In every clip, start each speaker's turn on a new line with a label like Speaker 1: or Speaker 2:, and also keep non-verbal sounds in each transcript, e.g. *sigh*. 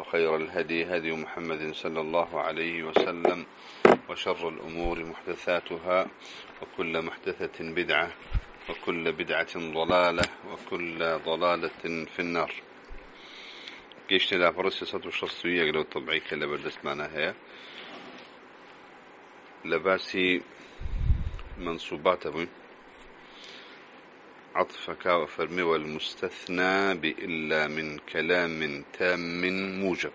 Speaker 1: وخير الهدي هدي محمد صلى الله عليه وسلم وشر الأمور محدثاتها وكل محدثة بدعة وكل بدعة ضلالة وكل ضلالة في النار. قيشت لا فرس سطو الشخصية لو طبعي كلا بردست معنا هي لباسي منصوبات أبوي عطفك وفرمي والمستثنى بإلا من كلام تام موجب.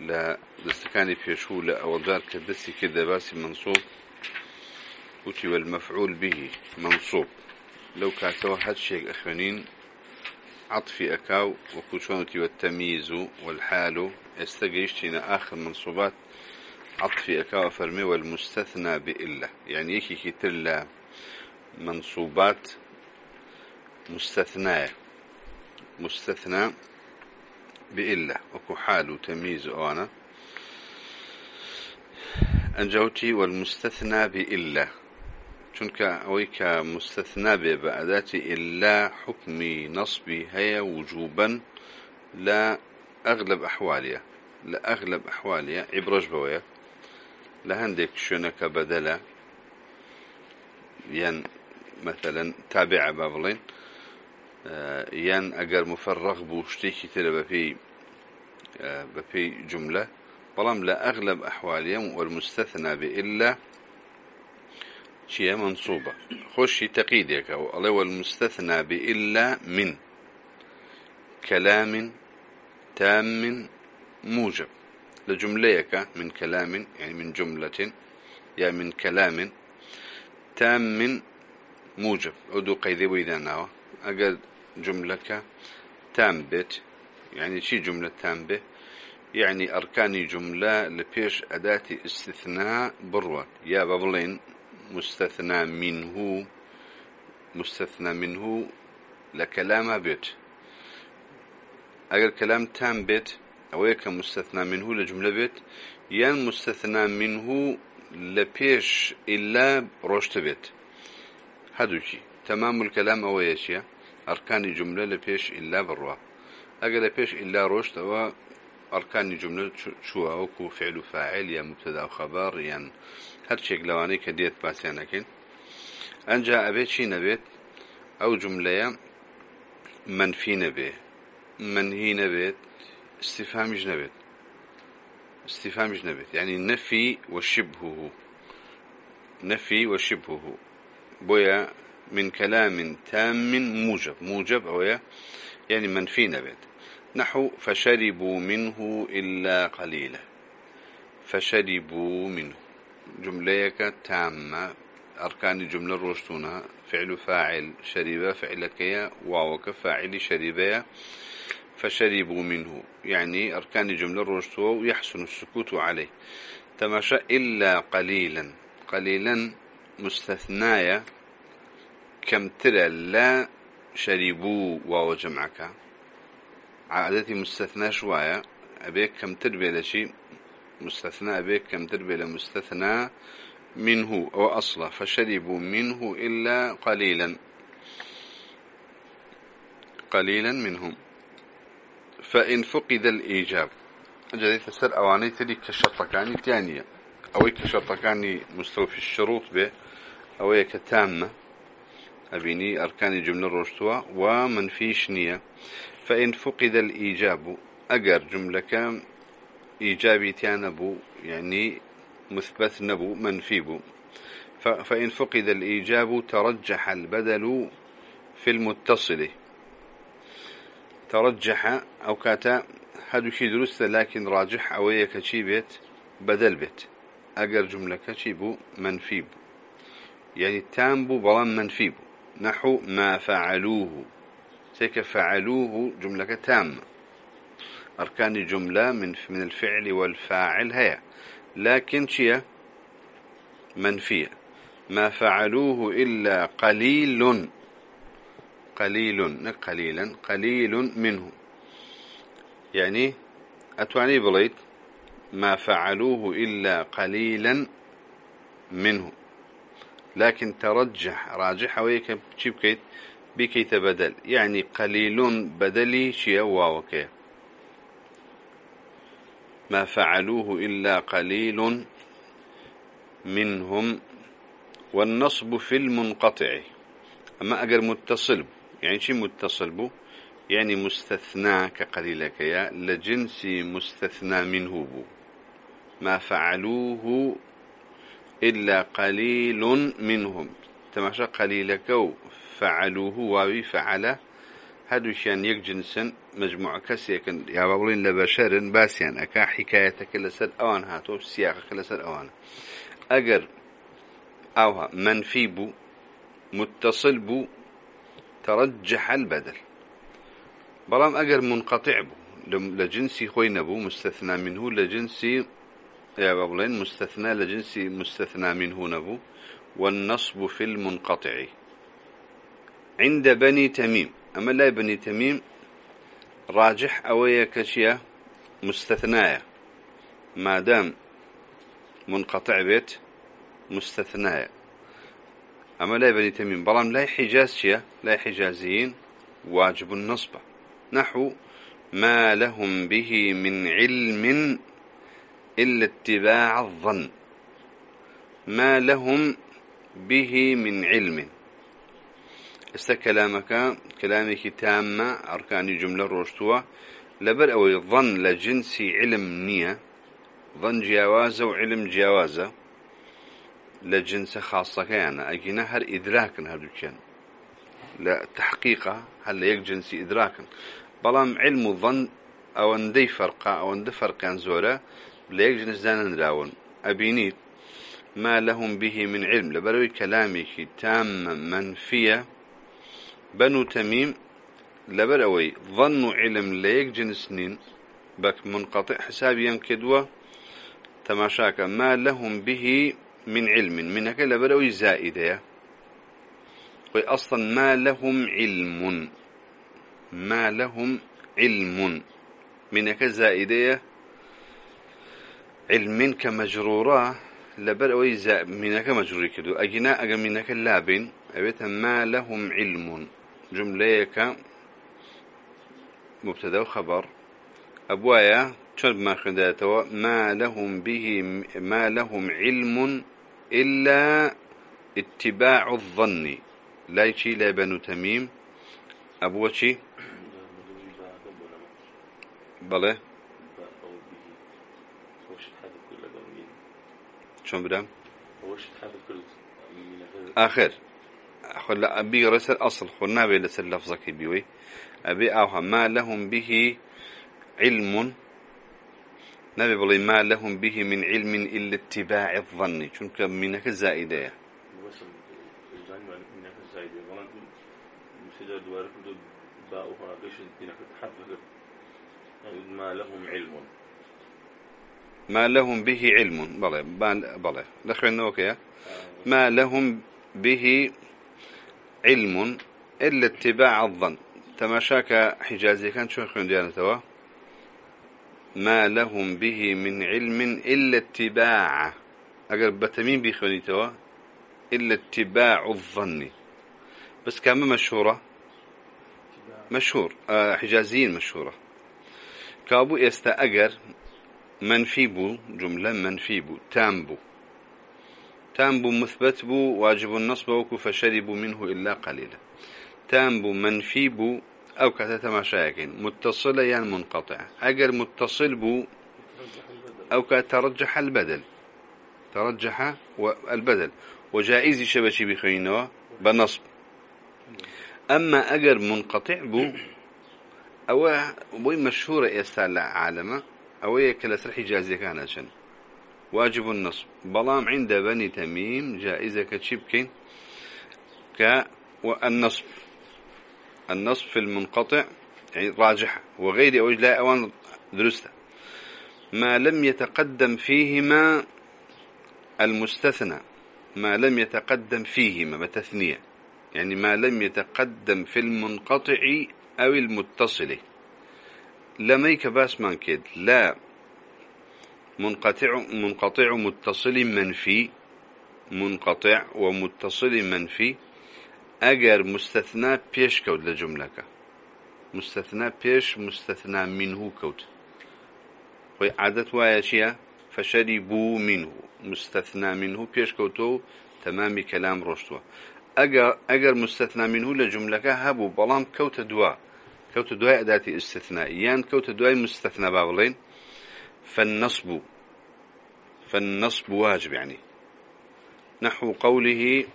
Speaker 1: لا دستكاني لا أوجار كدسي كده باسي منصوب. وتي والمفعول به منصوب. لو كاتوا هاد شيء أخوانين عطفي أكاو وكوشونتي والتمييز والحال استقيشتنا آخر منصوبات. عطفي أكا فرمي والمستثنى بإلا يعني يكي كتر منصوبات مستثناة مستثنى بإلا وكحال وتمييز أنا. أنجوتي والمستثنى بإلا چونك أويك مستثنى بأداتي إلا حكمي نصبي هي وجوبا لا أغلب أحواليا. لا أغلب أحواليا. عبرج بويا. لهندك شنك بدلا ين مثلا تابع بابلين ين أجر مفرغ بوشتيكي ترى بفي بفي جملة. بلام لا أغلب أحواليا والمستثنى بإلا شيء منصوبة. خش تقيدك الله والمستثنى بإلا من كلام تام موجب. لجمليك من كلام يعني من جملة يا من كلام تام موجب. أدو قيدي وإذا ناوى أقل جملك تام بيت يعني شي جملة تام به يعني أركان جملة لبيش أداة استثناء بروة. يا بابلين مستثنى منه مستثنى منه لكلام بيت. أقل كلام تام بيت ئەوەیە کە مستثنا منه لە جملە بێت یان مستثنا منه لە پێش ئللا ڕۆشتە بێت. هەدووکی تەمام کەلام ئەوەیە چیە ئەرکانی جملە لە پێش ئللا بڕوە ئەگەر لە پێش ئللا ڕۆشتەوە ئەرکانی جملە چووە وەکو فعل و فاعل یان مبتدا و خەبار یان هەرچێک لەوانەیە کە دێت پاسیانەکەین. ئەنجا ئەبێ چی نەبێت؟ ئەو جملەیە منفی نەبێ. منهی نەبێت. استفهام جنبت. استفهام جنبت. يعني نفي وشبهه. نفي وشبهه. بويا من كلام تام موجب. موجب أو يعني منفي نبت. نحو فشربوا منه إلا قليلا. فشربوا منه. جمليك تامة. أركان جملة روشتونها فعل فاعل شرب فعلك واوك فاعل شربيا فشربوا منه. يعني أركان جملة روشتوا ويحسن السكوت عليه. تماشى إلا قليلا. قليلا مستثنايا. كم ترى لا شربوا واو جمعك. عادتي مستثنى شوية. أبيك كم تربية لشي مستثنى. أبيك كم تربية لمستثنى منه أو أصلا فشربوا منه إلا قليلا. قليلا منهم. فإن فقد الإيجاب. جديد تسر أواني تلي كشرطكاني تانية. أو كشرطكاني مستوفي الشروط به. أو كتامة. أبيني أركان جملة روشتوا. ومن فيش نية. فإن فقد الإيجاب. أجر جملة كام إيجابي تانبو يعني مثبت نبو. منفي بو. فإن فقد الإيجاب ترجح البدل في المتصل. ترجح أو كاتا هادو شي درست لكن راجح أوية كشي بيت بدل بيت. أجر جملة كشي بو منفي بو. يعني تام بو بلان منفي بو. نحو ما فعلوه. تيك فعلوه جملة تامة أركان جملة من من الفعل والفاعل هي لكن شيء منفية. ما فعلوه إلا قليل. قليل قليلا قليل منه. يعني أتواني بليت ما فعلوه إلا قليلا منه. لكن ترجح راجح ويك بكيت؟ بكيت بدل. يعني قليل بدلي شيء واوكي ما فعلوه إلا قليل منهم. والنصب في المنقطع. أما أجر متصل يعني شي متصل بو؟ يعني مستثنى كقليلك يا لجنس مستثنى منه بو. ما فعلوه إلا قليل منهم. تماشى قليلك فعلوه واوي فعل. هادو شان يك جنسا مجموعة كسيكن. يا بابلين لبشر باسيان. أكا حكايتك لسر أوان هاتو سياقك لسر أوان. أجر أوها منفي بو متصل بو ترجح البدل. بلام أجر منقطع بو. لجنسي خوين بو مستثنى منه لجنسي يا بابلين مستثنى لجنسي مستثنى منه نبو. والنصب في المنقطع. عند بني تميم. أما لا بني تميم راجح أويا كشيا مستثنايا. ما دام منقطع بيت مستثنايا. أما لا بني تميم بلام لا حجاز شيا لا حجازيين واجب النصب. نحو ما لهم به من علم إلا اتباع الظن. ما لهم به من علم. است كلامك كلامك تامة أركان جملة روشتوة لبر أو ظن لجنس علم نية. ظن جوازة وعلم جوازة لجنس خاصة كان أجينا هر إدراك هر كان لا تحقيقه. هل يك جنس إدراكا؟ بلام علم الظن أو اندي فرقا أو اندي فرقان زورا ليك جنس دانا نراون أبينيت ما لهم به من علم. لبروي كلامك تام منفية. بنو تميم لبروي ظنوا علم ليك جنسنين بك منقطع حساب ينكدوا تماشاك. ما لهم به من علم منك لبروي زائدة أصلا ما لهم علم ما لهم علم. منك زائدة علم كمجرورة لبر أوي زا منك مجرور كدو أجنا أجا منك لابن أبيت ما لهم علم. جملة مبتدأ وخبر. أبوايا شرب ما خداته ما لهم به ما لهم علم. إلا اتباع الظن. لا يشي لا بنو تميم. أبوشي بله شون بدم آخر. لا أبي رسل أصل. خلنا بي لسل لفظك بيوي. أبي أوها. ما لهم به علم نبي بلي ما لهم به من علم إلا اتباع الظن. شنك منك الزائدة ما لهم علم. ما لهم به علم. بلى بلى دخلنا أوكي ما لهم به علم إلا اتباع الظن. تماشاك حجازي كان شو توا ما لهم به من علم إلا اتباع. أقرب بتمين بيخوني توا. إلا اتباع الظن. بس كان مشهورة؟ مشهور. آه حجازيين مشهورة. كابو يستا أجر منفي بو جملة منفي بو. تام بو. تام بو مثبت بو واجب النصب وكو فشربوا منه إلا قليلا. تام بو منفي بو أو كتت شاكين. متصلة يعني منقطع. أجر متصل بو أو كترجح البدل. ترجح البدل. وجائز شبشي بخينه بنصب. أما أجر منقطع بو أو بوي مشهورة يستال عالمه أو يكلا سرحي جازي كان واجب النصب. بلام عند بني تميم جائزة كتشبكين ك في المنقطع يعني راجح وغير أوج لا أوان درسته. ما لم يتقدم فيهما المستثنى ما لم يتقدم فيهما بتثنية يعني ما لم يتقدم في المنقطع أو المتصل. لميك باس من كد لا. منقطع منقطع متصل منفي منقطع ومتصل منفي. ئەگەر مستەثنا پێش کەوت لە جملەکە. مستەثنا پێش مستەثنا منه کەوت. خۆی عادەت وایە چییە؟ فەشەری بوو منه مستەثنا منه پێش کەوتۆ و تەمامی کەلام ڕۆشتووە. ئەگەر مستەثنا منه لە جملەکە هەبوو بەڵام کەوتە دووە. کەوتە دوای ئەداتی ئستثنا یان کەوتە دوای مستەثنا با بڵێن. فالنصب فالنصب واجب يعني نحو قوله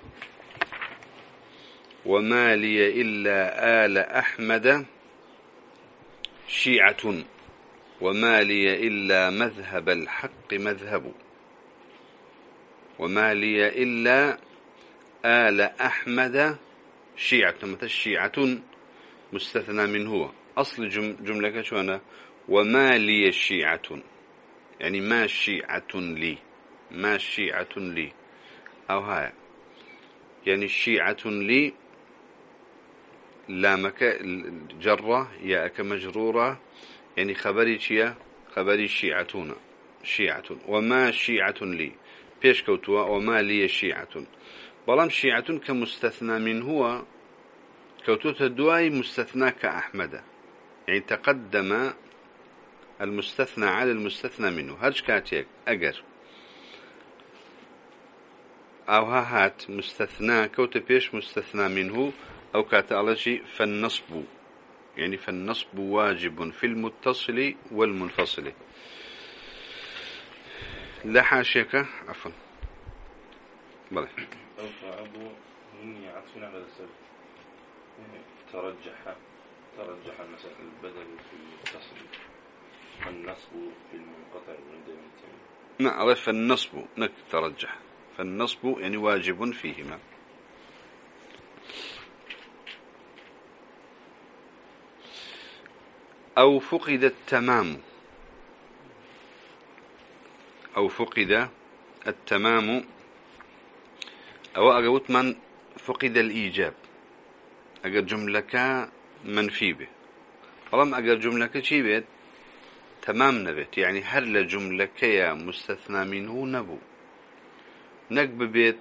Speaker 1: وما لي إلا آل أحمد شيعة وما لي إلا مذهب الحق مذهب وما لي إلا آل أحمد شيعة. مثل شيعة؟ مستثنى من هو. أصل جملة شو أنا وما لي الشيعة يعني ما شيعة لي؟ ما شيعة لي؟ أو هاي. يعني الشيعة لي لامك جرة ياك مجرورة يعني خبري شيا خبري شيعتون شيعة وما شيعة لي؟ بيش كوتوا وما لي شيعة بلام شيعة كمستثنى من هو؟ كوتوت الدواي مستثنى كأحمد. يعني تقدم المستثنى على المستثنى منه. هرج كاتيك؟ أجر. أو هات مستثنى كوت بيش مستثنى منه. أو كاتالجي فالنصب يعني فالنصب واجب في المتصل والمنفصل. لا حاشيك عفوا. بلى.
Speaker 2: ترجح ترجح المسألة البدل في المتصل. النصب في المنقطع المتين.
Speaker 1: نعم فالنصب نك ترجح. فالنصب يعني واجب فيهما. أو فقد التمام. أو فقد التمام. أو أقوت من فقد الإيجاب. أقل جملك منفي به. فلما أقل جملك شي بيت؟ تمام نبت يعني هل لجملك يا مستثنى منه نبو. نك ببيت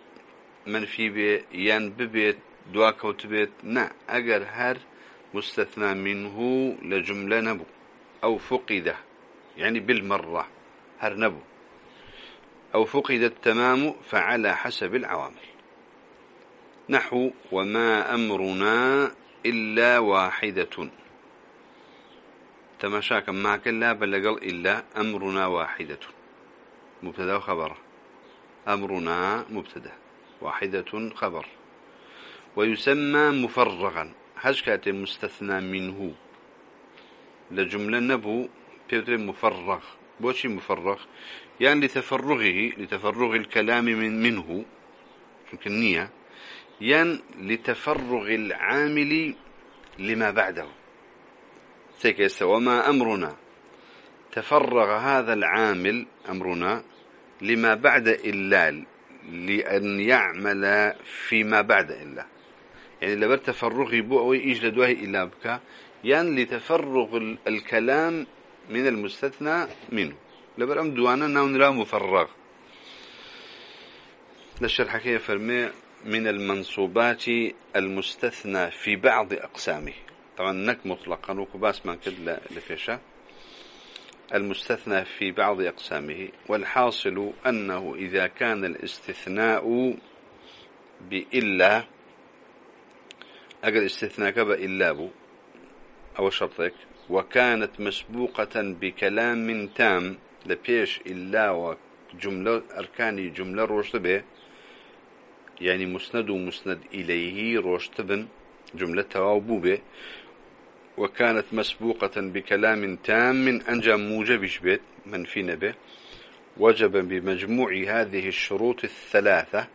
Speaker 1: منفي به يان ببيت دواكوت بيت نا. أقل هر مستثنى منه لجملة نبو أو فقد يعني بالمرة هر نبو. أو فقد التمام فعلى حسب العوامل. نحو وما أمرنا إلا واحدة. تماشاك معك لا بلقل إلا أمرنا واحدة. مبتدا وخبر أمرنا مبتدا. واحدة خبر. ويسمى مفرغا. كاتي مستثنى منه. لجملة نبو بيوتر مفرغ بوشي مفرغ. يعني لتفرغه لتفرغ الكلام من منه يمكن نية يعني لتفرغ العامل لما بعده. سيكيس وما أمرنا. تفرغ هذا العامل أمرنا لما بعد إلا لأن يعمل فيما بعد إلا. يعني لبر تفرغي بو أو إيج لدواه إلا بك يعني لتفرغ الكلام من المستثنى منه. لبر أم دوانا نون لا مفرغ. للشرح كيف فرمي من المنصوبات المستثنى في بعض أقسامه. طبعا نك مطلقا وكباس من كد لفيشة. المستثنى في بعض أقسامه والحاصل أنه إذا كان الاستثناء بإلا أجل استثناء كبا إلا بو أو شرطك. وكانت مسبوقة بكلام تام لبيش إلا وجملة أركاني جملة روشتبه يعني مسند ومسند إليه روشتبن جملة توابوبه وكانت مسبوقة بكلام تام من أنجى موجبش بيت منفي نبه. وجب بمجموع هذه الشروط الثلاثة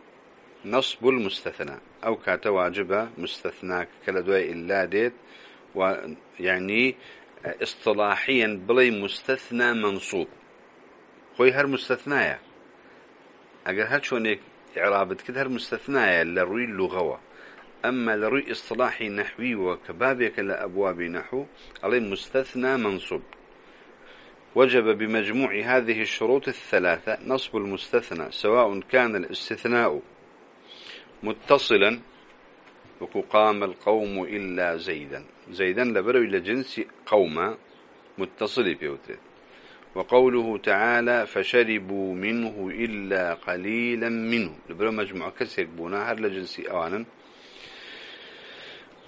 Speaker 1: نصب المستثنى. أو كات واجبة مستثنى كلا دواء إلا ديت ويعني اصطلاحيا بلي مستثنى منصوب. خوي هر مستثنايا. اگر هر شونك اعرابت كده هر مستثنايا لروي اللغوة. اما لروي اصطلاحي نحوي وكبابك لابواب نحو علي مستثنى منصوب. وجب بمجموع هذه الشروط الثلاثة نصب المستثنى سواء كان الاستثناء متصلا قام القوم إلا زيدا. زيدا لبرو إلى جنس قوما متصل بيوتر وقوله تعالى فشربوا منه إلا قليلا منه. لبرو مجموعة كسر بونا هر لجنس أوانا.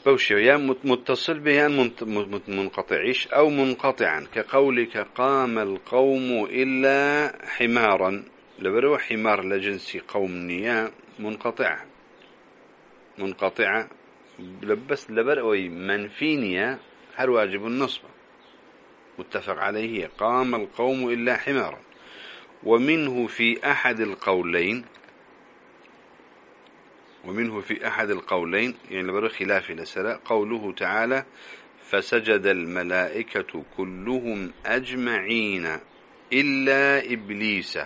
Speaker 1: بوشي يا متصل به منقطعيش أو منقطعا. كقولك قام القوم إلا حمارا. لبرو حمار لجنس قوم نيا منقطع. منقطعة لبس لبرأوي منفينية هل واجب النصب؟ متفق عليه قام القوم إلا حمارا. ومنه في أحد القولين ومنه في أحد القولين يعني لبرو خلاف لسراء قوله تعالى فسجد الملائكة كلهم أجمعين إلا إبليس.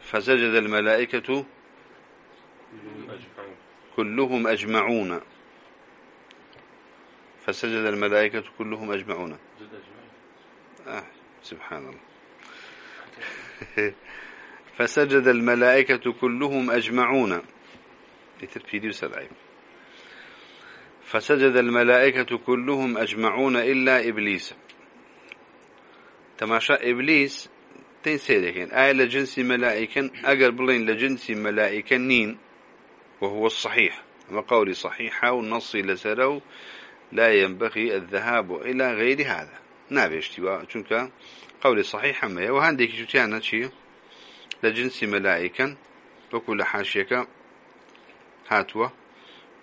Speaker 1: فسجد الملائكة كلهم أجمعون. فسجد الملائكة كلهم أجمعون. آه سبحان الله. *laughs* فسجد الملائكة كلهم أجمعون. فسجد الملائكة كلهم أجمعون إلا إبليس. تماشى إبليس تين سيدكين آية لجنس ملائكة أقرب لين لجنس ملائكة نين. وهو الصحيح. وقولي صحيحة والنص لسره لا ينبغي الذهاب إلى غير هذا. نابي اشتواء چونك قولي صحيح ما وهنديك شتيانا شيء لجنس ملائكا وكل حاشيك هاتوا.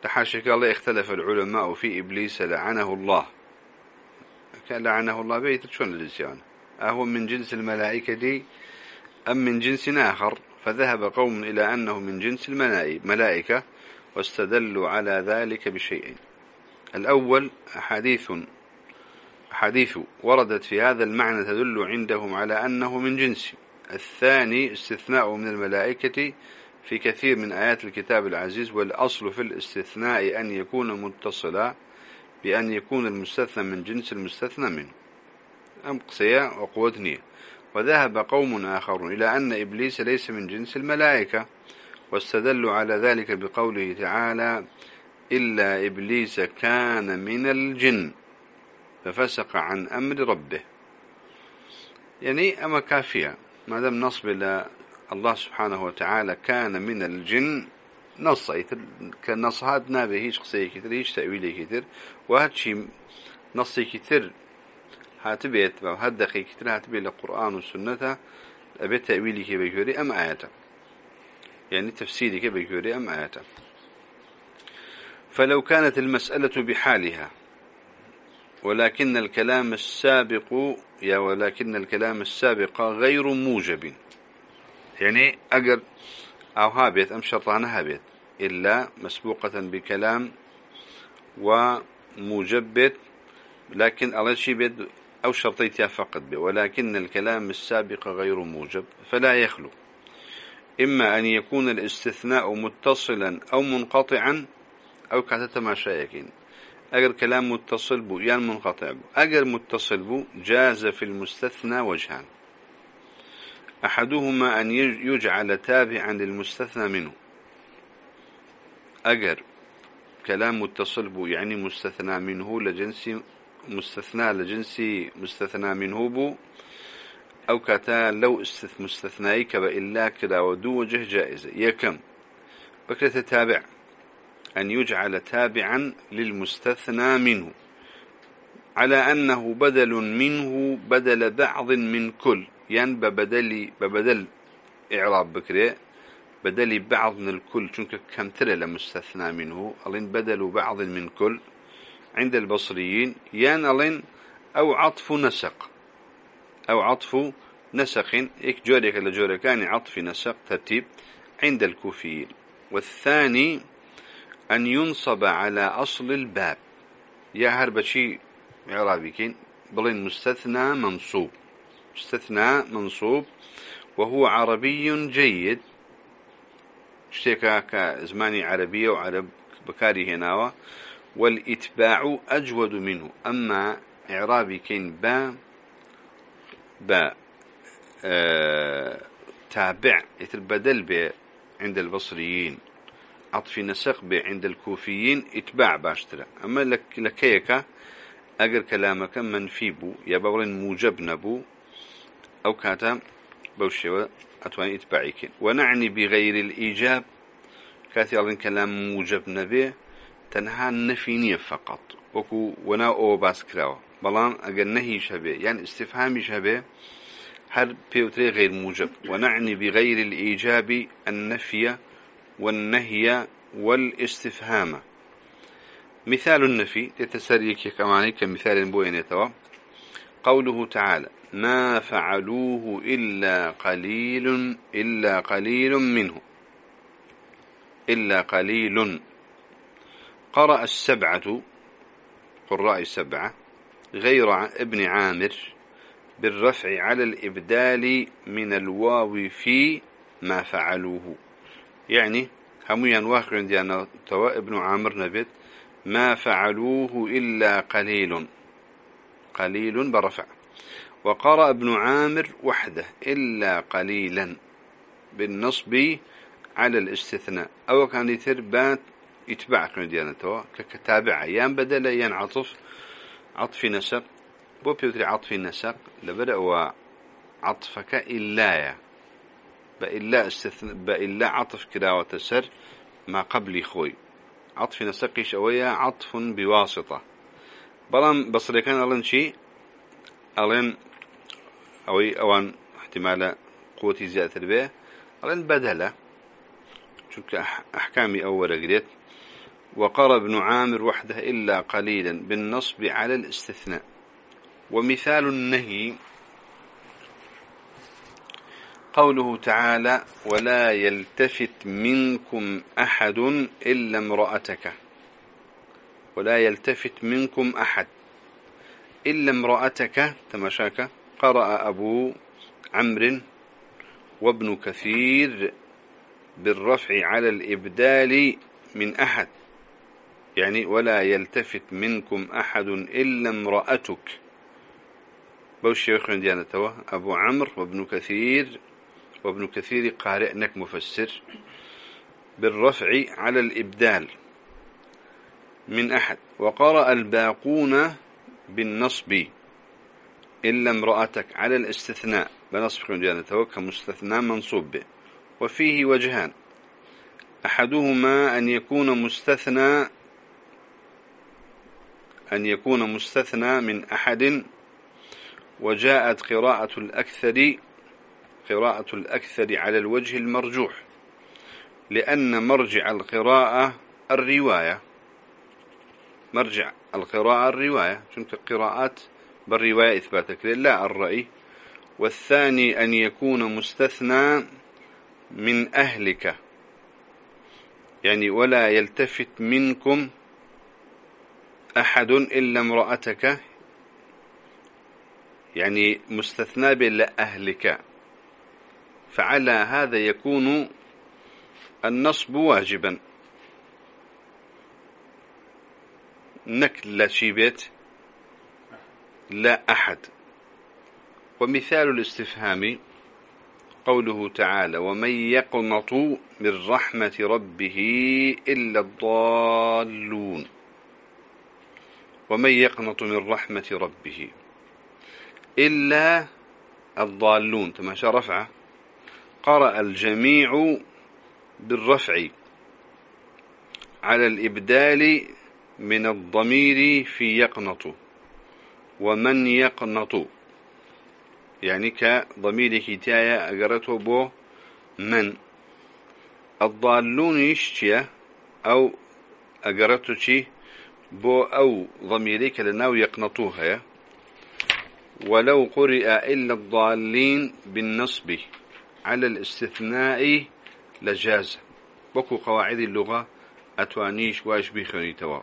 Speaker 1: لحاشيك الله اختلف العلماء في إبليس لعنه الله. لعنه الله بيت شون الجنسيان أهو من جنس الملائكة دي أم من جنس آخر؟ فذهب قوم إلى أنه من جنس الملائكة واستدلوا على ذلك بشيئين الأول أحاديث أحاديث وردت في هذا المعنى تدل عندهم على أنه من جنس. الثاني استثناء من الملائكة في كثير من آيات الكتاب العزيز والأصل في الاستثناء أن يكون متصلا بأن يكون المستثنى من جنس المستثنى منه. أم قصية وقوة وذهب قوم آخرون إلى أن إبليس ليس من جنس الملائكة واستدلوا على ذلك بقوله تعالى إلا إبليس كان من الجن ففسق عن أمر ربه. يعني أما كافية ما دام نصب إلى الله سبحانه وتعالى كان من الجن نص كنص هاد نابه هيش قصي كتير هيش تأويله كتير وهاد شيء نصي كتير هاتبيت هاد دقيق كتير هاتبيت القرآن والسنة أبيت تأويله كي بيكوري أم آياته يعني تفسيرك بيكوري أم آياته فلو كانت المسألة بحالها ولكن الكلام السابق يا ولكن الكلام السابق غير موجب. يعني أجر أو هابت أم شرطان هابت إلا مسبوقة بكلام وموجبت لكن الله شيء بيد أو شرطيتها فقط به ولكن الكلام السابق غير موجب فلا يخلو. إما أن يكون الاستثناء متصلا أو منقطعا أو كاتتا ما شايكين. أجر كلام متصل بو يعني منقطع بو. أجر متصل بو جاز في المستثنى وجهان. أحدهما أن يجعل تابعا للمستثنى منه. أجر كلام متصل بو يعني مستثنى منه لجنس مستثنى لجنس مستثنى منه بو أو كاتا لو استث مستثنائي كبا إلا كدا ودو وجه جائزة يكم. بكرة تابع. أن يجعل تابعا للمستثنى منه. على أنه بدل منه بدل بعض من كل. يعني ببدل ببدل إعراب بكرة. بدل بعض من الكل. شنك كم ترى لمستثنى منه. ألين بدل بعض من كل. عند البصريين يعني ألين أو عطف نسق. أو عطف نسق. إك جورك لجوركان عطف نسق ترتيب عند الكوفيين. والثاني أن ينصب على أصل الباب. يا هربشي إعرابي كين بلين مستثنى منصوب. مستثنى منصوب. وهو عربي جيد. اشتكى كزماني عربية وعرب بكاري هناوة والإتباع أجود منه. أما إعرابي كين با با آه تابع يتر بدل به عند البصريين عطف نسق به عند الكوفيين إتباع باشترا. أما لك لكيك أجر كلامك منفي بو يا بولين موجب نبو أو كاتا بوشيوة أتواني إتباعيك ونعني بغير الإيجاب كاتي كلام موجب تنها النفينية فقط. وكو ونا أو باس بلان أجر نهي شبه يعني استفهامي شبه هل بيوتري غير موجب. ونعني بغير الإيجاب النفي والنهي والاستفهام مثال النفي تتسريك كماني كمثال بوينتوا قوله تعالى ما فعلوه إلا قليل إلا قليل منه. إلا قليل قرأ السبعة قراء السبعة غير ابن عامر بالرفع على الإبدال من الواو في ما فعلوه. يعني هم ينواخ عندي أنا توا ابن عامر نبت ما فعلوه إلا قليل قليل برفع. وقرأ ابن عامر وحده إلا قليلا بالنصب على الاستثناء. أو كان يتربات يتبع عندي توا كتابع يان بدل يان عطف. عطف نسق بو بيوتري عطف النسق لبدأ عطفك إلا بإلا استثناء بإلا عطف كدا وتسر ما قبل خوي. عطف نسقي شوية عطف بواسطة. بلان بصري كان ألين شي؟ ألين أوي أوان احتمال قوتي زيادة به ألين بدلة. شوك أحكامي أول قريت. وقرى ابن عامر وحده إلا قليلا بالنصب على الاستثناء. ومثال النهي قوله تعالى ولا يلتفت منكم أحد إلا امرأتك. ولا يلتفت منكم أحد إلا امرأتك. تمشاك قرأ أبو عمرو وابن كثير بالرفع على الإبدال من أحد. يعني ولا يلتفت منكم أحد إلا امرأتك. بوش شيخ عندنا توا أبو عمرو وابن كثير وابن كثير قارئ نك مفسر بالرفع على الإبدال من أحد. وقرأ الباقون بالنصب إلا امرأتك على الاستثناء. بنصب عندنا توا كمستثنى منصوب به. وفيه وجهان. أحدهما أن يكون مستثنى أن يكون مستثنى من أحد وجاءت قراءة الأكثر قراءة الأكثر على الوجه المرجوح لأن مرجع القراءة الرواية. مرجع القراءة الرواية شنك قراءات بالرواية إثباتك لا الرأي. والثاني أن يكون مستثنى من أهلك يعني ولا يلتفت منكم أحد إلا امرأتك يعني مستثنى بلا أهلك فعلى هذا يكون النصب واجبا. نكل شي بيت؟ لا أحد. ومثال الاستفهام قوله تعالى ومن يقنط من رحمة ربه إلا الضالون ومن يقنط من رحمة ربه. إلا الضالون تماشى رفعه. قرأ الجميع بالرفع على الإبدال من الضمير في يقنط. ومن يقنط يعني كضمير كتاية أقرته بو من. الضالون يشتيا أو أقرته شي بو أو ضميرك لناو يقنطوها ولو قرئ إلا الضالين بالنصب على الاستثناء لجاز. بكو قواعد اللغة أتوانيش واش بيخوني توا.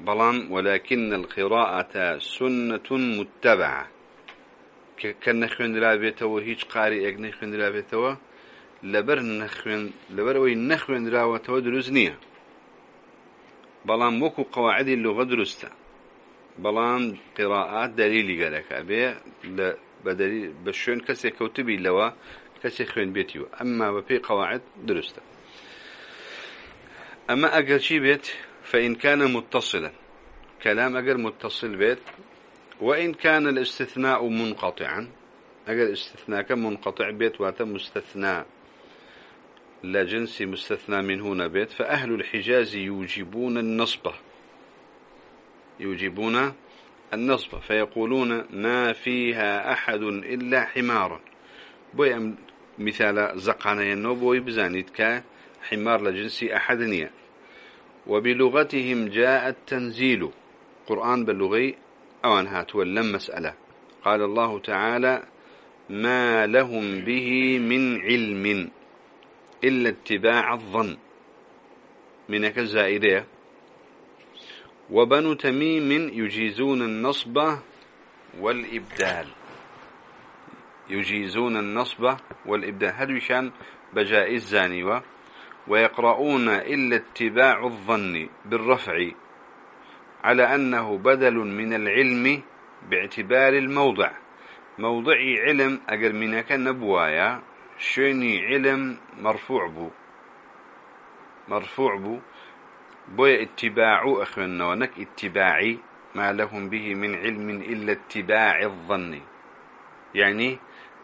Speaker 1: بلان ولكن القراءة سنة متبعة. كان نخوين رابيتو هيج قاري اك نخوين رابيتو لبر نخوين لبر وي نخوين راوتو بلان وكو قواعد اللغة درسته. بلان قراءات دليلي قالك أبي بدليل بشون لوا كسي خوين بيتيو. أما بفي قواعد درسته. أما أقل شي بيت فإن كان متصلا. كلام أقل متصل بيت. وإن كان الاستثناء منقطعا أقل استثناء كم منقطع بيت واتم مستثنى لا جنسي مستثنى من هنا بيت فأهل الحجاز يوجبون النصب. يوجبون النصب فيقولون ما فيها أحد إلا حمارا بوي مثال زقانا ينو بوي بزانيت كحمار لجنسي أحدنيا وبلغتهم جاء التنزيل. قرآن باللغي أوان هات ولم مسألة. قال الله تعالى ما لهم به من علم. إلا اتباع الظن منك الزائدية وبنو تميم يجيزون النصب والإبدال. يجيزون النصب والإبدال. هل يشان بجائز زانيوة ويقرؤون إلا اتباع الظن بالرفع على أنه بدل من العلم باعتبار الموضع. موضعي علم أقل منك نبوايا شيني علم مرفوع بو. مرفوع بو. بوي اتباع أخونا ونك اتباعي ما لهم به من علم إلا اتباع الظن. يعني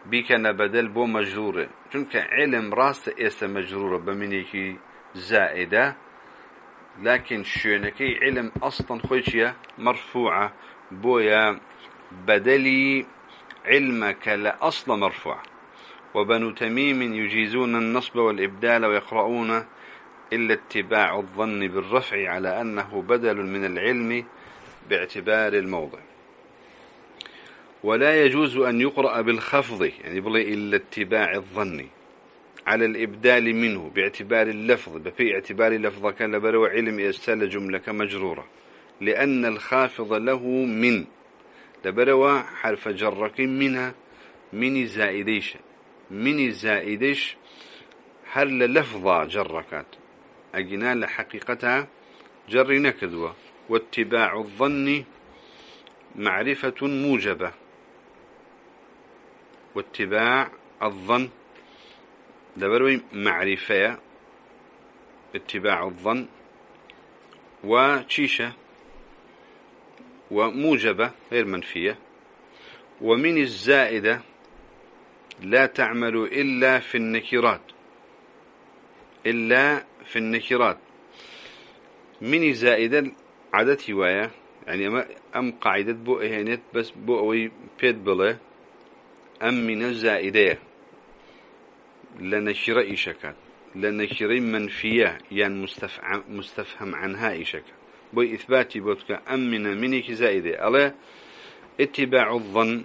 Speaker 1: بيكنا بدل بو مجرورة چونك علم راس إيس مجرورة بمنيكي زائدة. لكن شونكي علم أصلا خوشية مرفوعة. بويا بدلي علمك لا أصل مرفوع. وبنو تميم يجيزون النصب والإبدال ويقرؤون إلا اتباع الظن بالرفع على أنه بدل من العلم باعتبار الموضع. ولا يجوز أن يقرأ بالخفض يعني بلي إلا اتباع الظن على الإبدال منه باعتبار اللفظ. بفي اعتبار اللفظ كان لبرو علم يستل جملة مجرورة لأن الخافض له من لبرو حرف جرك منها من زائديش من زائديش هل لفظة جركات. أجنا لحقيقتها جر نكدوة. واتباع الظن معرفة موجبة. واتباع الظن دبروي معرفة. اتباع الظن وشيشة. وموجبة غير منفية. ومن الزائدة لا تعمل إلا في النكرات. إلا في النكرات. من زائدة عدد هواية يعني أم قاعدة بو بس بو أوي بيت بلا أم من الزائدة لنشر إيشكات لنشر منفية يعني مستفهم, عنها إيشك بو إثباتي بوتك أم من منك زائدة ألا اتباع الظن.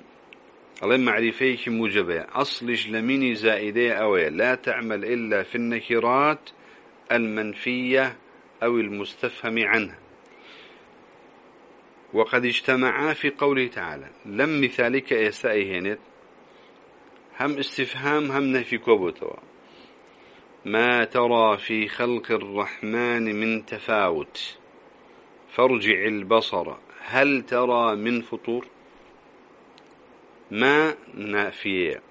Speaker 1: الله معرفيك موجبة. أصلش لمني زائدة أوي. لا تعمل إلا في النكرات المنفية أو المستفهم عنها. وقد اجتمعا في قوله تعالى لم مثالك يسائهنت هم استفهام هم نفي كوبوتوا ما ترى في خلق الرحمن من تفاوت. فارجع البصر. هل ترى من فطور؟ ما نافية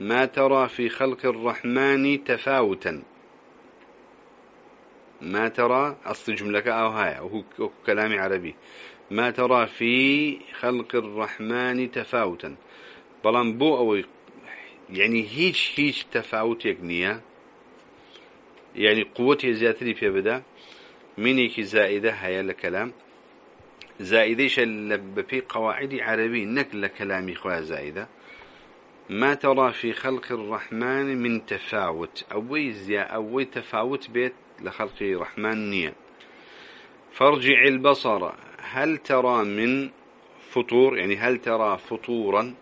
Speaker 1: ما ترى في خلق الرحمن تفاوتا. ما ترى أصل جملة أو هاي أو كلام عربي. ما ترى في خلق الرحمن تفاوتا. بلان بو أو يعني هيش هيش تفاوت يكنية يعني قوتي زيادة في بدا منيك زائدة هيا الكلام زائديش بفي قواعد عربي نقل كلامي خواه زائدة. ما ترى في خلق الرحمن من تفاوت؟ أوي زيا أوي تفاوت بيت لخلق الرحمن نية. فارجع البصر. هل ترى من فطور؟ يعني هل ترى فطورا؟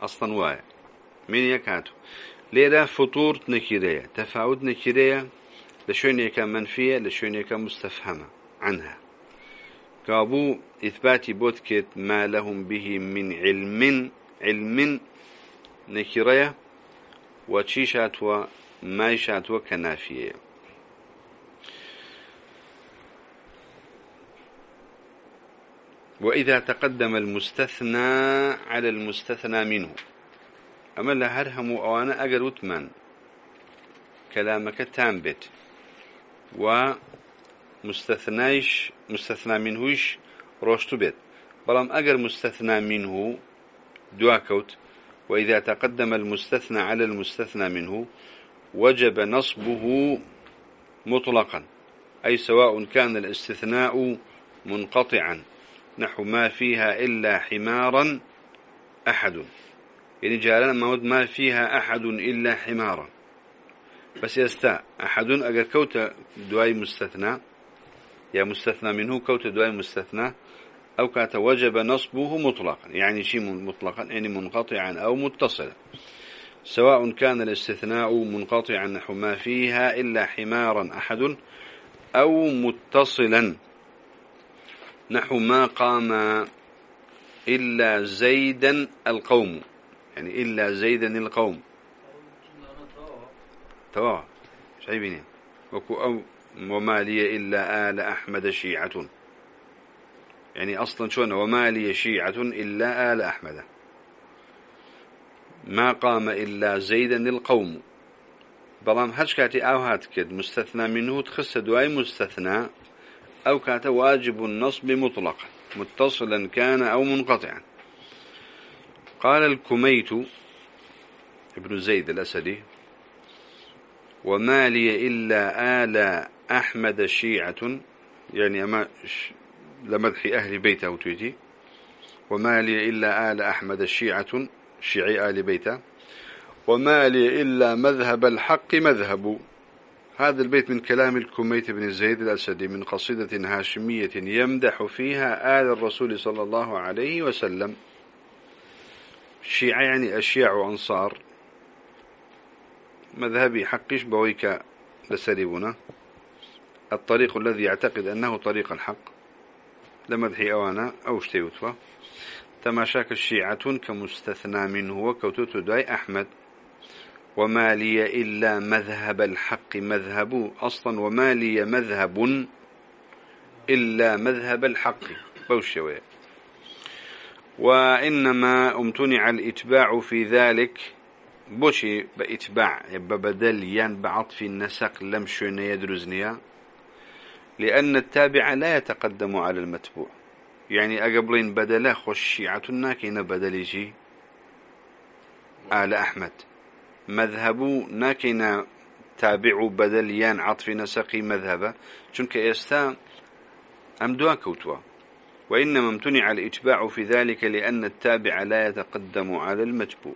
Speaker 1: أصلا وايا من يكاتو ليرا فطور نكيرية تفاوت نكيرية لشون يكا منفية؟ لشون يكا مستفهمة عنها. كابو إثبات بوتكت ما لهم به من علم علم نكرية وتشيشات وما يشات وكنافية وإذا تقدم المستثنى على المستثنى منه. أما لا هرهم أوانا أقر وثمان. كلامك تامبت. ومستثناش مستثنى منهوش روشتو بيت. بلام أقر مستثنى منه دواكوت وإذا تقدم المستثنى على المستثنى منه وجب نصبه مطلقا أي سواء كان الاستثناء منقطعا. نحو ما فيها إلا حمارا أحد. يعني جعلنا مود ما فيها أحد إلا حمارا. بس يستا أحد أجر كوت دواي مستثنى؟ يا مستثنى منه كوت دواي مستثنى. أو كات وجب نصبه مطلقا يعني شيء مطلقا يعني منقطعا أو متصلا. سواء كان الاستثناء منقطعا نحو ما فيها إلا حمارا أحد أو متصلا. نحو ما قام إلا زيدا القوم يعني إلا زيدا القوم. توا شايفين وكو أو وما لي إلا آل أحمد شيعة. يعني أصلا شون وما لي شيعة إلا آل أحمد. ما قام إلا زيدا القوم. بلام هش كاتي أو هات كد. مستثنى منه تخص دواي مستثنى. أو كات واجب النصب مطلقا. متصلا كان أو منقطعا. قال الكميت ابن زيد الأسدي. وما لي إلا آل أحمد شيعة يعني أما لمدح أهل بيته وتويتي. وما لي إلا آل أحمد الشيعة شيعي آل بيته. وما لي إلا مذهب الحق مذهب. هذا البيت من كلام الكميت بن زيد الأسدي من قصيدة هاشمية يمدح فيها آل الرسول صلى الله عليه وسلم. شيعة يعني أشياع وأنصار. مذهبي حقش بويك لسريبنا الطريق الذي يعتقد أنه طريق الحق لمدحي أوانا أو شتيوتوا. تماشاك الشيعة كمستثنى منه وكوتوت داي أحمد. وما لي إلا مذهب الحق مذهب أصلا وما لي مذهب إلا مذهب الحق. بوشوية وإنما امتنع الإتباع في ذلك. بوشي بإتباع ببدل ين بعطف النسق لم شون يدرزنيا. لأن التابع لا يتقدم على المتبوع. يعني أقبلين بدلا خش شيعتنا كينا بدليجي آل أحمد. مذهبو ناكينا تابعو بدليان عطف نسقي مذهبا چونك إستا أم دوا كوتوا وإنما امتنع الإتباع في ذلك لأن التابع لا يتقدم على المتبوع.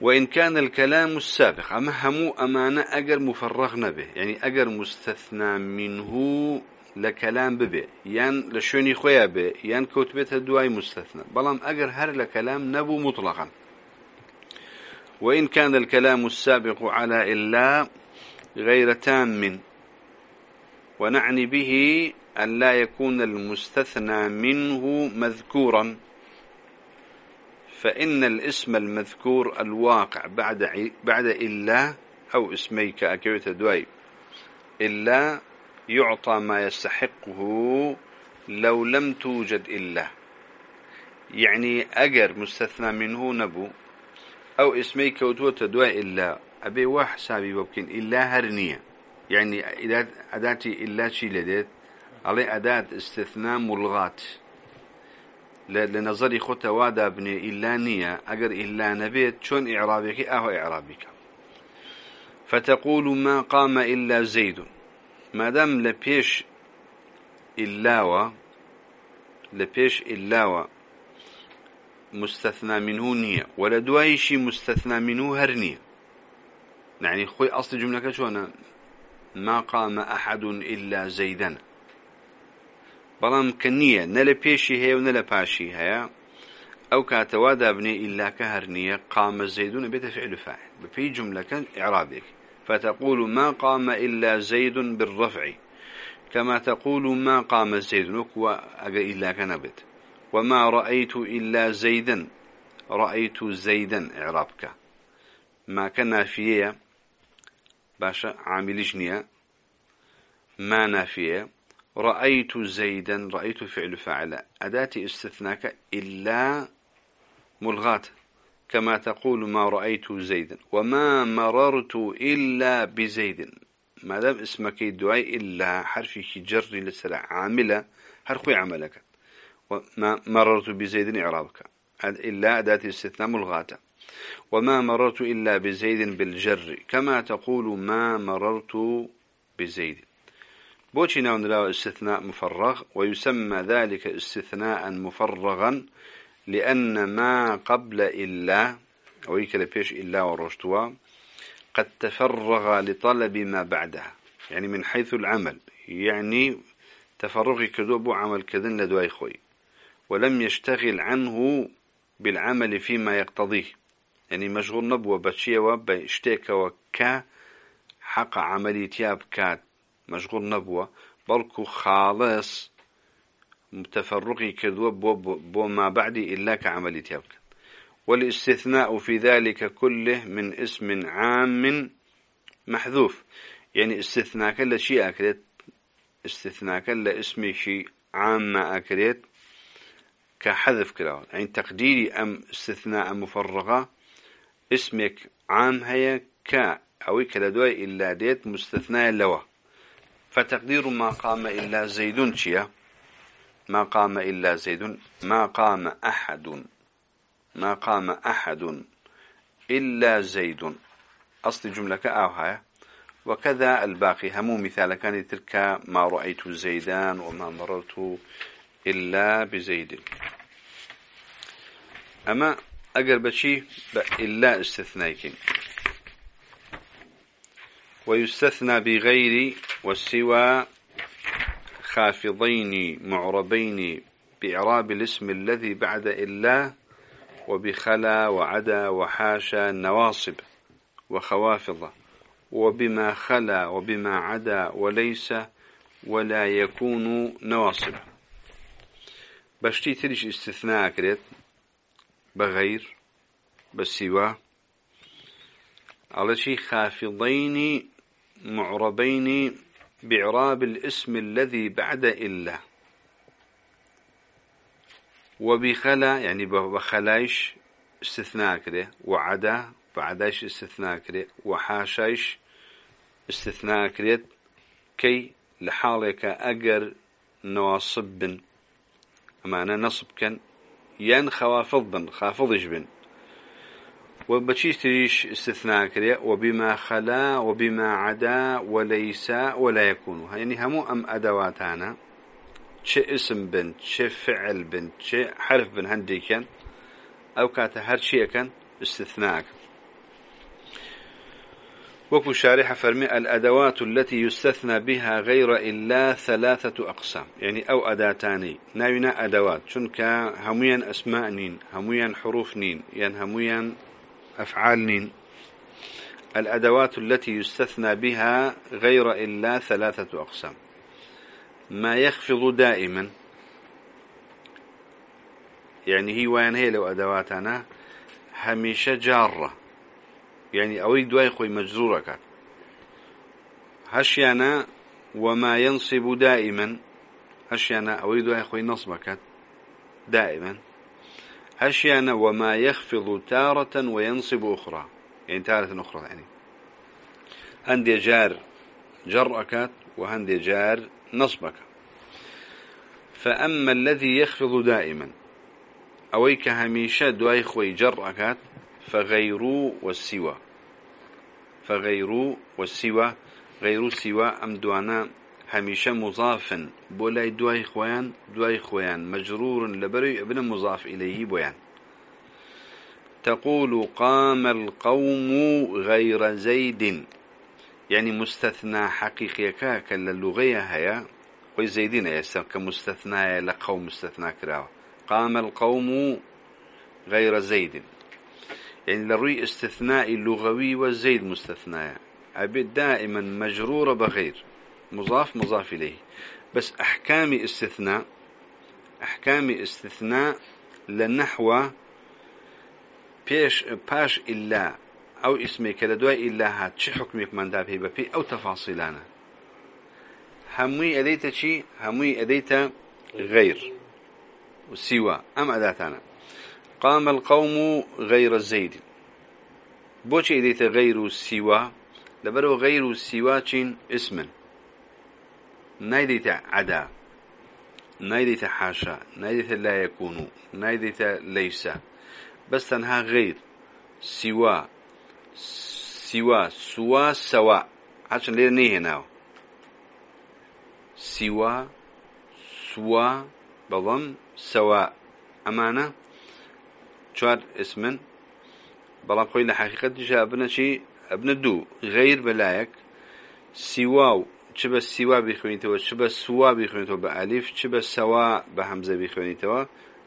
Speaker 1: وإن كان الكلام السابق أما همو أمانة أجر مفرغنا به يعني أجر مستثنى منه لكلام ببه. يان لشوني خويا به يان كتبت دواي مستثنى. بلام أجر هر لكلام نبو مطلقا. وإن كان الكلام السابق على إلا غير تام ونعني به أن لا يكون المستثنى منه مذكورا. فإن الاسم المذكور الواقع بعد بعد إلا أو اسمي كأكيوت دواي إلا يعطى ما يستحقه لو لم توجد إلا. يعني أجر مستثنى منه نبو. أو اسمي كوتوت دواي إلا. أبي واحد سابي وبكين. إلا هرنية. يعني أداتي إلا شي لديت. علي أداة استثناء ملغات. لنظري خطة وادا بني إلا نية أجر إلا نبيت شون إعرابك أهو إعرابك فتقول ما قام إلا زيد. ما دام لبيش إلاوة لبيش إلاوة مستثنى منه نية ولا دوايشي مستثنى منه هرنية يعني خوي أصل جملة كشونا ما قام أحد إلا زيدنا بەڵام کە نییە نە لە پێشی هەیە و نە لە پاشی هەیە. ئەو کاتەوا دابنێ ئیلاکە هەر نییە قامە زەیدون بێتە فعل فاعل. بفي جملة إعرابك فتقول ما قام إلا زيد بالرفع. كما تقول ما قام زيد وكوا إلا كنبت وما رأيت إلا زيدا. رأيت زيدا إعرابك ما كان نافية باشا عامل جنيا ما نافية رأيت زيدا رأيت فعل فعل أداة استثناك إلا ملغات كما تقول ما رأيت زيدا. وما مررت إلا بزيد. ما دام اسمك الدعاء إلا حرف جر لسرع عاملة حرف عملك. وما مررت بزيد إعرابك. إلا أداة استثناء ملغاته وما مررت إلا بزيد بالجر. كما تقول ما مررت بزيد. بوشي ناون استثناء مفرغ ويسمى ذلك استثناء مفرغا لأن ما قبل إلا ويكل بيش إلا ورشتوا قد تفرغ لطلب ما بعدها يعني من حيث العمل يعني تفرغي كذوب عمل كذن لدواي خوي ولم يشتغل عنه بالعمل فيما يقتضيه يعني مشغول نبوة بشيء وبشتيك وكا حق عملي تياب كات مشغول نبوة بلكو خالص متفرقي كذوة بو ما بعدي إلا كعملي تياب والاستثناء في ذلك كله من اسم عام محذوف. يعني استثناء كل شيء أكريت استثناء كل اسم شيء عام أكريت كحذف كلاو يعني تقديري أم استثناء مفرغة اسمك عام هي ك أو كلا إلا ديت مستثناء لوا. فتقدير ما قام إلا زيد شيا؟ ما قام إلا زيد ما قام أحد ما قام أحد إلا زيد أصل جملة كأوها وكذا الباقي. همو مثال كان تلك ما رأيت زيدان وما مررت إلا بزيد. أما أقر بشي إلا استثنائك ويستثنى بغير والسوى خافضين معربين بإعراب الاسم الذي بعد إلا وبخلا وعدا وحاشا نواصب وخوافض وبما خلا وبما عدا وليس ولا يكون نواصب. بشتي تريش استثناء كريت بغير بسوا على شي خافضين معربين بإعراب الاسم الذي بعد إلا. وبخلا يعني بخلايش استثناء كده وعدا بعداش استثناء كده وحاشايش استثناء كده كي لحالك أجر نواصب بن. أما أنا نصب كان ين خوافض بن خافضش بن. وبشيش تريش استثناء كده وبما خلا وبما عدا وليس ولا يكون. يعني همو أم أدواتانا چه اسم بن چه فعل بن چه حرف بن هندي كان. أو كات هر شيء كان استثناء. وكو شارح فرمي الأدوات التي يستثنى بها غير إلا ثلاثة أقسام. يعني أو أداتاني. ناوينا أدوات. شنك هميا أسماء نين هميا حروف نين يعني هميا أفعال نين الأدوات التي يستثنى بها غير إلا ثلاثة أقسام. ما يخفض دائما يعني هي وين هي لو أدواتنا هميشة جارة. يعني أوي دواي خوي مجرورة كات هشيانا وما ينصب دائما. هشيانا أوي دواي خوي دائما. هشيانا وما يخفض تارة وينصب أخرى. يعني تارة أخرى يعني. هندي جار جرأكات وهندي جار نصبك. فأما الذي يخفض دائما أويك هميشة دواي خوي جرأكات فغيرو والسوى. فغيرو والسوى غيرو سوى أم دوانا هميشة مضافا بولاي دواي خوان دواي خوان مجرور لبري ابن مضاف إليه بويان تقول قام القوم غير زيد. يعني مستثنى حقيقي كاك اللغية هيا وزيدين يستم كمستثنى لقوم مستثنى كراوة قام القوم غير زيد. يعني لروي استثناء لغوي وزيد مستثنى أبد دائما مجرورة بغير مضاف مضاف إليه. بس أحكام استثناء أحكام استثناء لنحو بيش باش إلا أو اسمي كالدواء إلا هات. شي حكمك من دابه ببي أو تفاصيلانا هموي أديت شي هموي أديت غير. سوى أم أداتنا قام القوم غير الزيد بوش أديت غير سوى لبرو غير سوى اسما نايديت عدا نايديت حاشا نايديت لا يكون نايديت ليس بس تنها غير سوى سوى سوى سواء عشان ليه نيه ناو سوى سوى بضم سواء أمانة؟ شوار اسمن. بلان قوي حقيقة جاء ابن شيء ابن دو. غير بلايك. سواو. چه بە سیوا بیخوێنیتەوە چ بە سوا بیخوێنیتەوە بە ئالیف چ بە سەوا بە هەمزە بیخوێنیتەوە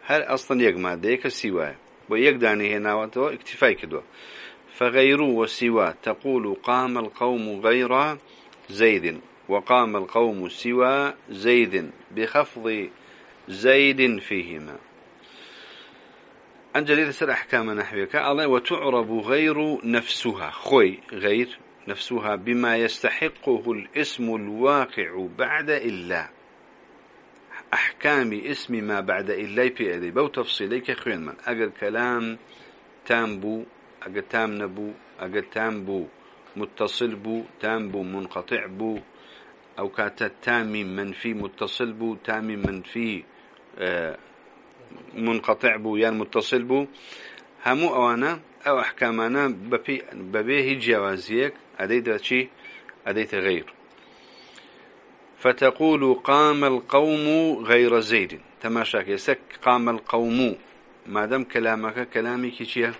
Speaker 1: هەر ئەستن یەک مادەیە کە سیوایە. بۆ یەک دانێ هێناوەتەوە تقول قام القوم غير زيد وقام القوم سوى زيد بخفض زيد فيهما أنجل سر أحكام نحوك الله وتعرب غير نفسها خوي غير نفسها بما يستحقه الاسم الواقع بعد إلا. أحكام اسم ما بعد إلا. في أدي بو تفصيليك خوين من. أجر كلام تام بو. أجر تام نبو. أجر تام بو. متصل بو. تام بو منقطع بو. أو كانت تام منفي متصل بو. تام منفي آه منقطع بو. يعني متصل بو. همو أوانا أو أحكامنا ببيه جوازيك أديت شي أديت غير فتقول قام القوم غير زيد. تماشاك يسك قام القوم ما دام كلامك كلامي كيشيا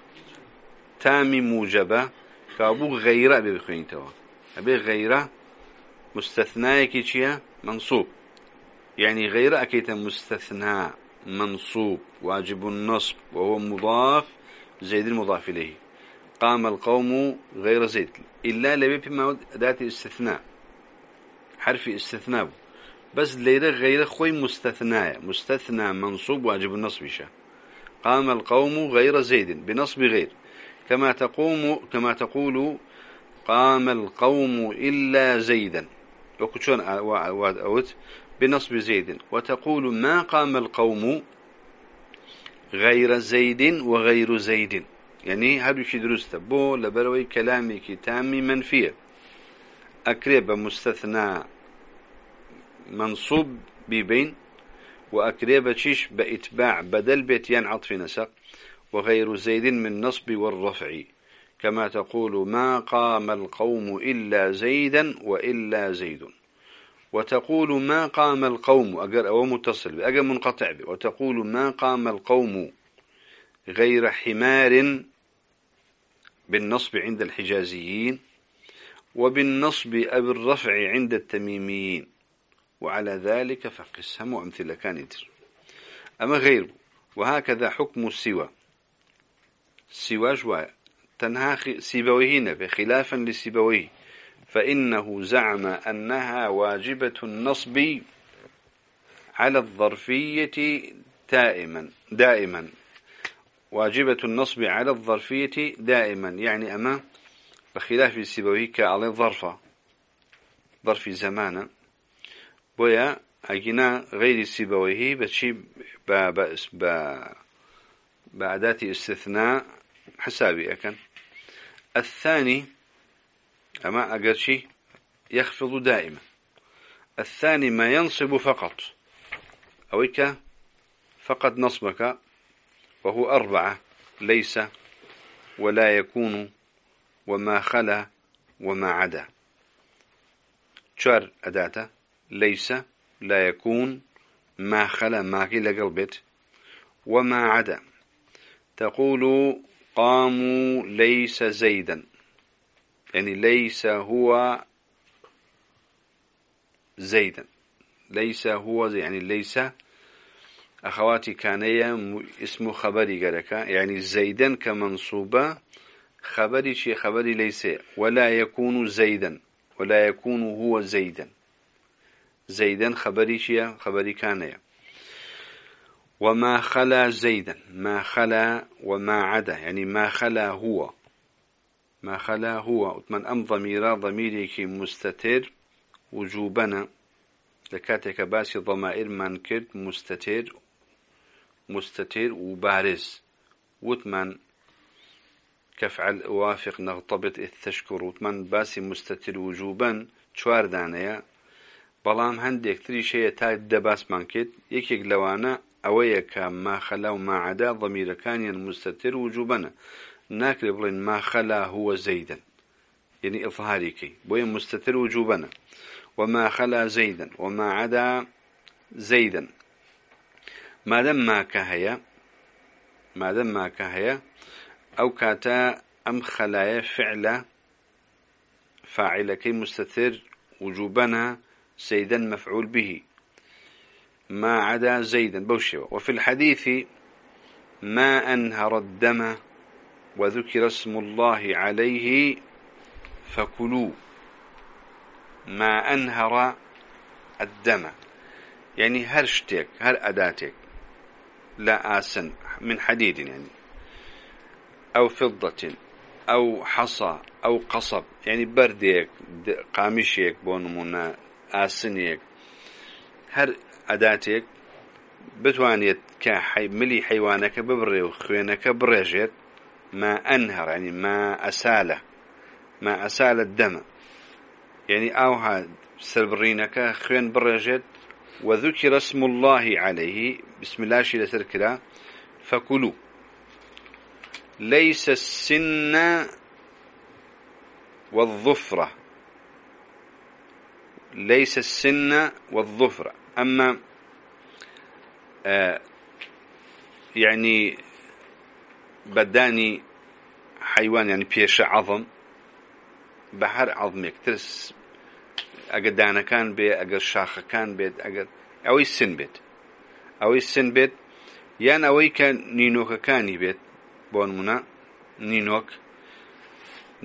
Speaker 1: تامي موجبة كابو غير أبي بخوين توا أبي غير مستثنى كيشيا منصوب. يعني غير أكيد مستثنى منصوب واجب النصب وهو مضاف زيد المضاف إليه. قام القوم غير زيد. إلا لبي بما ذات استثناء. حرف استثناء. بس ليلة غير خوي مستثناء. مستثنى منصوب واجب النصب شا قام القوم غير زيد بنصب غير. كما تقوم كما تقول قام القوم إلا زيدا. وكتشون أوت بنصب زيد. وتقول ما قام القوم غير زيد وغير زيد. يعني هادو شي درسته بو لبروي كلامي كتامي منفية. أكريب مستثنى منصوب ببين وأكريب تشيش بإتباع بدل بيت ينعط في نسق وغير زيد من نصب والرفع. كما تقول ما قام القوم إلا زيدا وإلا زيد. وتقول ما قام القوم أجر أو متصل أجر منقطع وتقول ما قام القوم غير حمار بالنصب عند الحجازيين وبالنصب أو الرفع عند التميميين. وعلى ذلك فقسهم أمثلة كانت أما غير وهكذا حكم السوى سوى جوا تنها سيبويه بخلافا لسيبويه. فإنه زعم أنها واجبة النصب على الظرفية دائما دائما. واجبة النصب على الظرفية دائما يعني أما بخلاف السبوي كعلى ظرفة ظرف زمانا بويا أجينا غير السبويه بتشي بأداة استثناء حسابي أكن. الثاني أما أقرشي يخفض دائما. الثاني ما ينصب فقط. أويك فقط نصبك وهو أربعة ليس ولا يكون وما خلا وما عدا. شار أداته ليس لا يكون ما خلا ما كي لقلبت وما عدا. تقول قاموا ليس زيدا. يعني ليس هو زيدا. ليس هو زي يعني ليس أخواتي كانية اسم خبري قالك يعني زيدا كمنصوبة خبري شيء خبري ليس ولا يكون زيدا ولا يكون هو زيدا. زيدا خبري شيا خبري كان وما خلا زيدا ما خلا وما عدا يعني ما خلا هو. ما خلا هو. وتمان ئەم ضەمیرا ضەمیرێکی مستەتر وجوبەنە لە کاتێکە باسی ضەمائرمان کرد مستەتر مستەتر و بارز وتمان كفعل وافق نغتبط إذ تشكر وتمان باسي مستتر وجوبا چوار دانيا بەڵام هەندێک تریش هەیە تا دەباسمان کرد. یەکێک لەوانە ئەوەیە کە ماخەلا و ماعادا ضەمیرەکانیان مستتر وجوبەنە ناکرێ بڵێن ماخەلا هو زەیدن يعني إظهاري كي بوين مستتر وجوبنا. وما خلا زيدا. وما عدا زيدا. ما دام ما كهيا ما دام ما كهيا أو كاتا أم خلايا فعلة فاعلة كي مستتر وجوبنا زيدا مفعول به. ما عدا زيدا. بوشوا وفي الحديث ما أنهر الدم وذكر اسم الله عليه فكلوا ما أنهر الدم. يعني هرشتك هر أداتك لا آسن من حديد يعني أو فضة أو حصى أو قصب يعني برديك قامشيك بونمونا ئاسنێک هەر ئەداتێک بتوانێت کە ملی حیوانەکە ببڕێ و خوێنەکە بڕێژێت ما أنهر يعني ما أسالة ما أسالة الدم. يعني أوها سربرينك خوين برجت وذكر اسم الله عليه بسم الله شي لسركرا فكلوا. ليس السن والظفرة. ليس السن والظفر أما آه يعني بەدانی حیوانیان پێشە عظم بە هەر عظمێک ترس ئەگە دانەکان بێ ئەگەر شاخەکان بێت ئەگەر ئەوەی سن بێت. ئەوەی سن بێت یان ئەوەی کە نینۆکەکانی بێت بۆ نمونە نینۆک.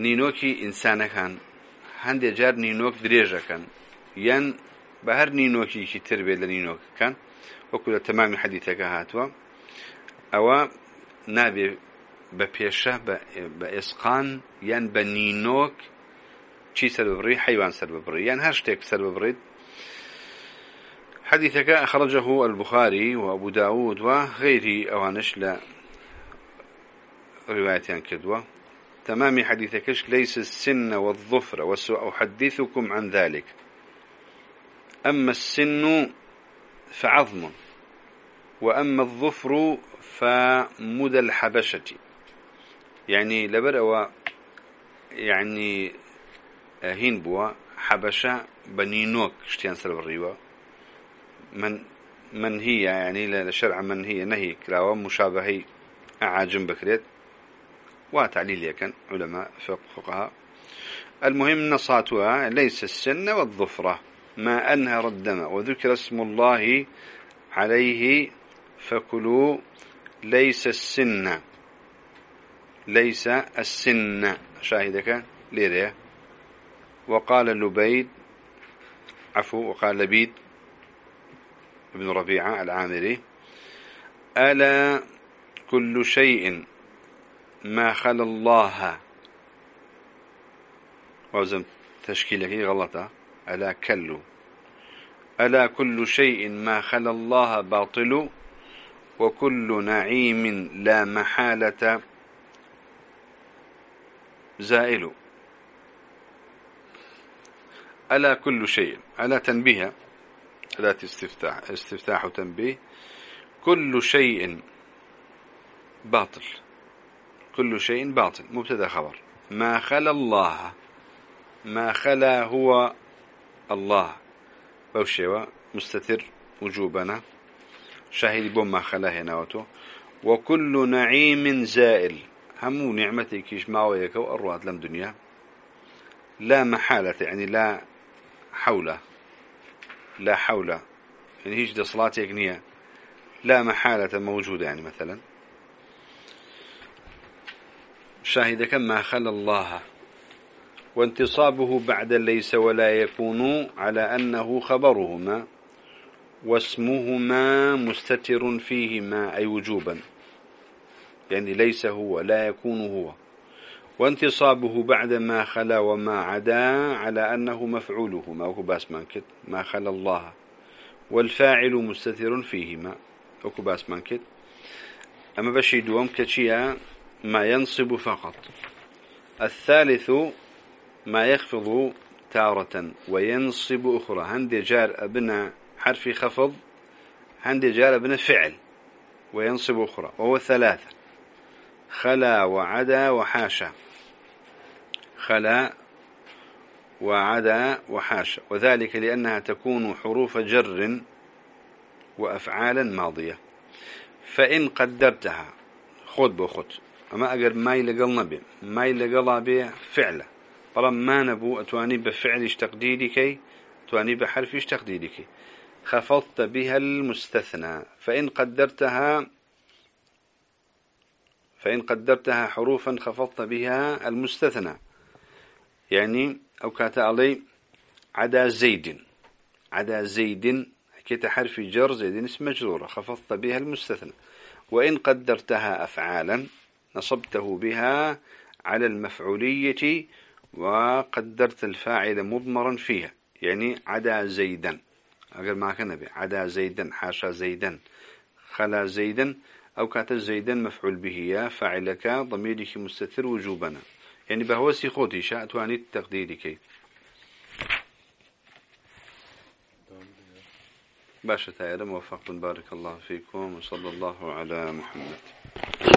Speaker 1: نینۆکی ئینسانەکان هەندێک جار نینۆک درێژەکەن. یان بە هەر نینۆکیکی تر بێت لە نینۆکەکان وەکو لە تەمامی حەدیتەکە هاتووە ئەوە نابێت بپێشە بە ئێسقان یان بە نینۆک چی سەر ببڕی؟ حیوان سەر ببڕی. یان هەر شتێک سەر ببڕیت. حديثك أخرجه البخاري وأبو داود وغيره أوانش لا روايتان كدوة تمام حديثك ليس السن والظفر وسأحدثكم عن ذلك. أما السن فعظم وأما الظفر فمدى الحبشة. يعني لبرأوا يعني هين بوا حبشة بنينوك شتيان سر الريوة من من هي يعني لشرع من هي نهي كلاوة مشابهي أعاجم بكريت. وتعليل يكن علماء فقهاء. المهم نصاتها ليس السن والظفرة. ما أنهر الدم وذكر اسم الله عليه فكلوا ليس السن. ليس السن. شاهدك؟ ليريا وقال لبيد عفو وقال لبيد ابن ربيعة العامري ألا كل شيء ما خلا الله؟ وزن تشكيلك غلطة. ألا كل. ألا كل شيء ما خلا الله باطل وكل نعيم لا محالة. زائل. ألا كل شيء. ألا تنبيه. ألا استفتاح. استفتاح تنبيه كل شيء باطل. كل شيء باطل. مبتدا خبر. ما خلا الله. ما خلا هو الله. بوشيوا مستتر. وجوبنا. شاهد بوم ما خلا هنا وكل نعيم زائل. همو نعمتي كيش ما ويك وأرواد لم دنيا. لا محالة يعني لا حول. لا حول. يعني هيج دي صلاتي نية لا محالة موجودة يعني مثلا. شاهد كما خلى الله. وانتصابه بعد ليس ولا يكون على أنه خبرهما. واسمهما مستتر فيهما أي وجوبا. يعني ليس هو لا يكون هو. وانتصابه بعد ما خلا وما عدا على أنه مفعوله ما هو بأس مانكت ما خلا الله. والفاعل مستتر فيهما أكو بأس مانكت. أما بشي دوام كتشيا ما ينصب فقط. الثالث ما يخفض تارة وينصب أخرى. هندي جار أبنى حرف خفض هندي جار أبنى فعل وينصب أخرى وهو ثلاثة. خلا وعدا وحاشا. خلا وعدا وحاشا. وذلك لأنها تكون حروف جر وأفعالا ماضية. فإن قدرتها خذ بخذ. أما أقر ماي لقل نبي ماي لقل به فعله. بلام ما نبو أتواني بفعلش تقديرك أتواني بحرفش تقديرك خفضت بها المستثنى. فإن قدرتها فإن قدرتها حروفا خفضت بها المستثنى. يعني أو كات علي عدا زيد. عدا زيد كيت حرف جر زيد اسم مجرورة خفضت بها المستثنى. وإن قدرتها أفعالا نصبته بها على المفعولية وقدرت الفاعل مضمرا فيها. يعني عدا زيدا. أقل ما كان نبي. عدا زيدا حاشا زيدا خلا زيدا أو كاتب زيدا مفعول به يا فاعلك ضميرك مستتر وجوبنا. يعني بهوسي خوتي شاء تواني تقديرك. باشا تعالى موفق بارك الله فيكم وصلى الله على محمد.